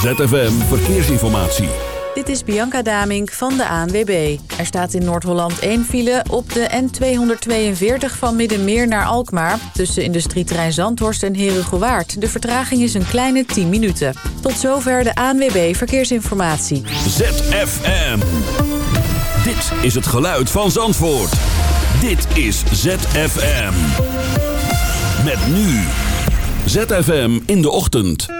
ZFM Verkeersinformatie. Dit is Bianca Damink van de ANWB. Er staat in Noord-Holland één file op de N242 van Middenmeer naar Alkmaar... tussen industrieterrein Zandhorst en Herengewaard. De vertraging is een kleine 10 minuten. Tot zover de ANWB Verkeersinformatie. ZFM. Dit is het geluid van Zandvoort. Dit is ZFM. Met nu. ZFM in de ochtend.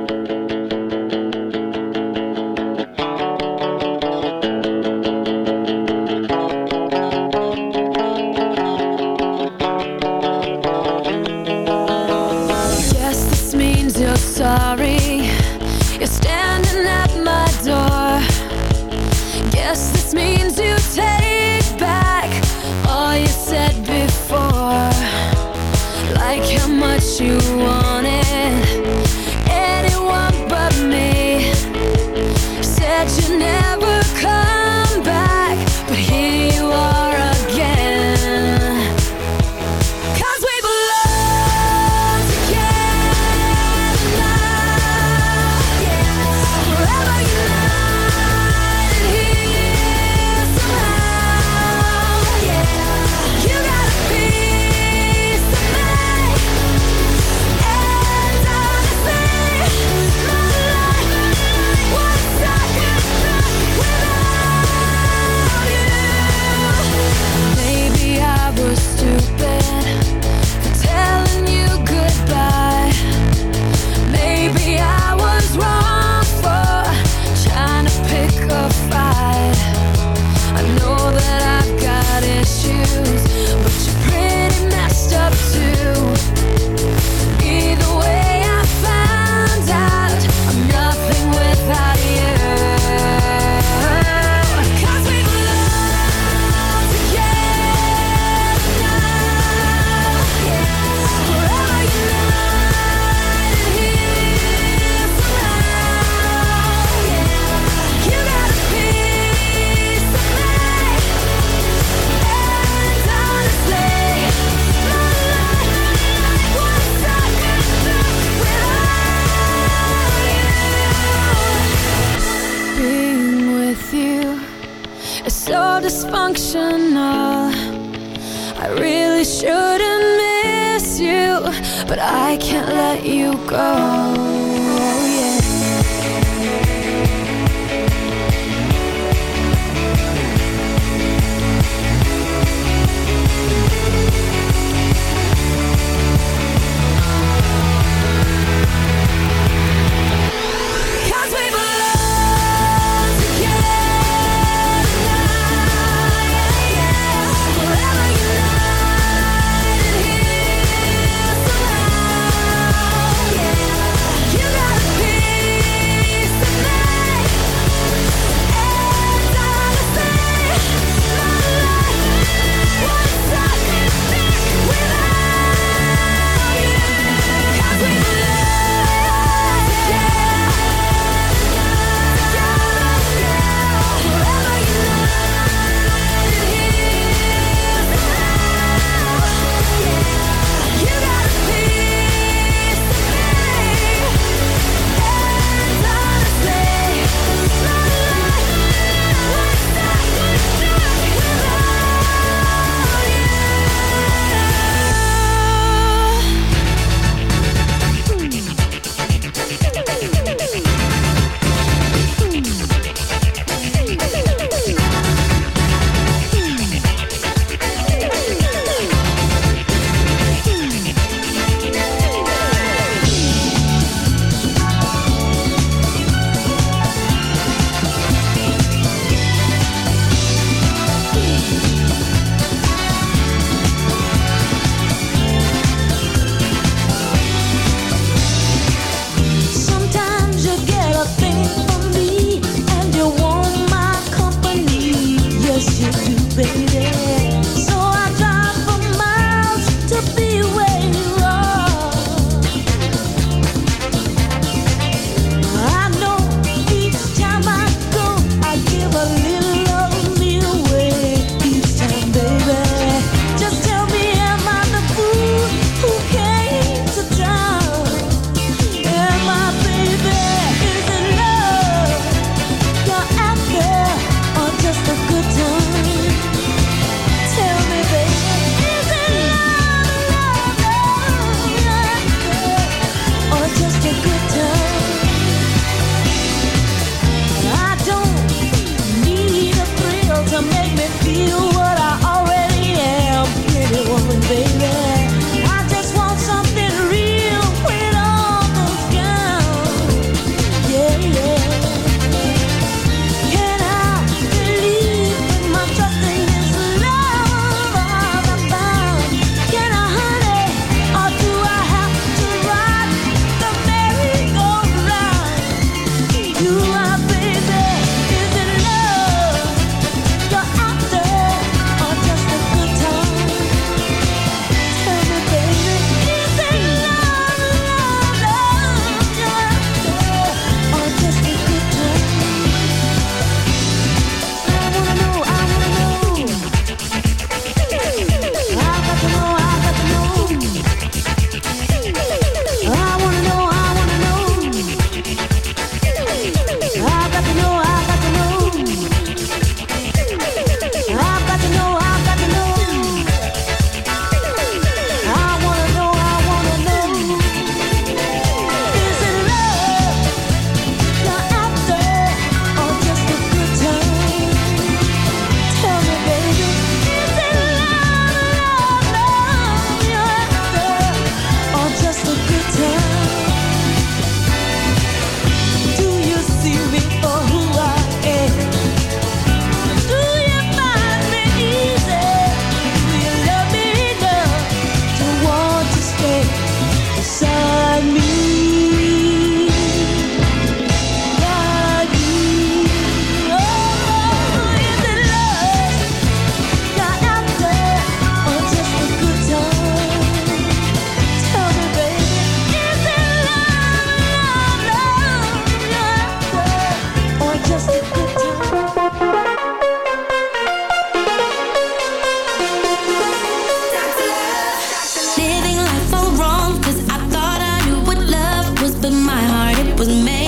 it was made.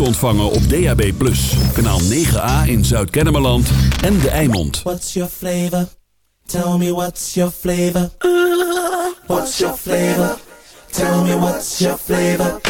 Te ontvangen op DAB+. Kanaal 9A in Zuid-Kennemerland en De Eimond. What's your flavor? Tell me what's your flavor? What's your flavor? Tell me what's your flavor?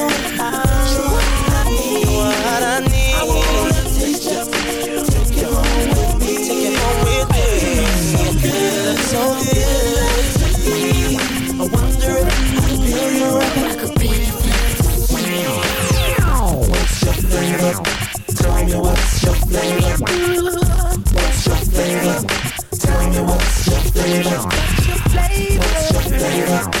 flavor? What's your flavor?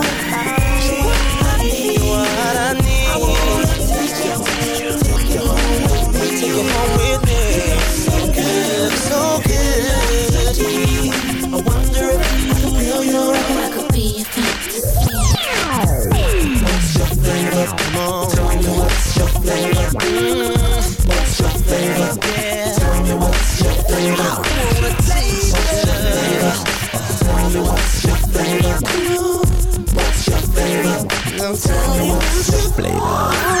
Tell me what's your flavor. What's your flavor? Tell me what's your flavor. I wanna taste it. Tell me what's your flavor. What's your flavor? Tell me what's your flavor.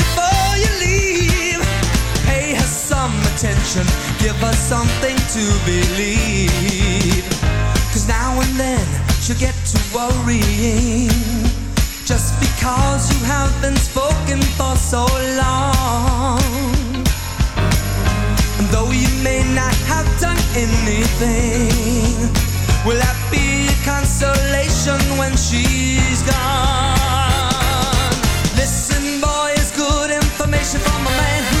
attention, give us something to believe. Cause now and then she'll get to worrying. Just because you have been spoken for so long. And though you may not have done anything, will that be a consolation when she's gone? Listen, boy, it's good information from a man who's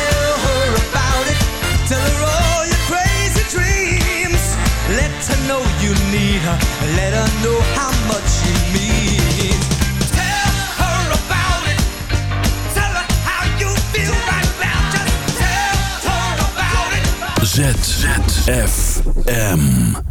Let her know how much you mean. Tell her about it. Tell her how you feel right now. Just tell her about it. ZFM.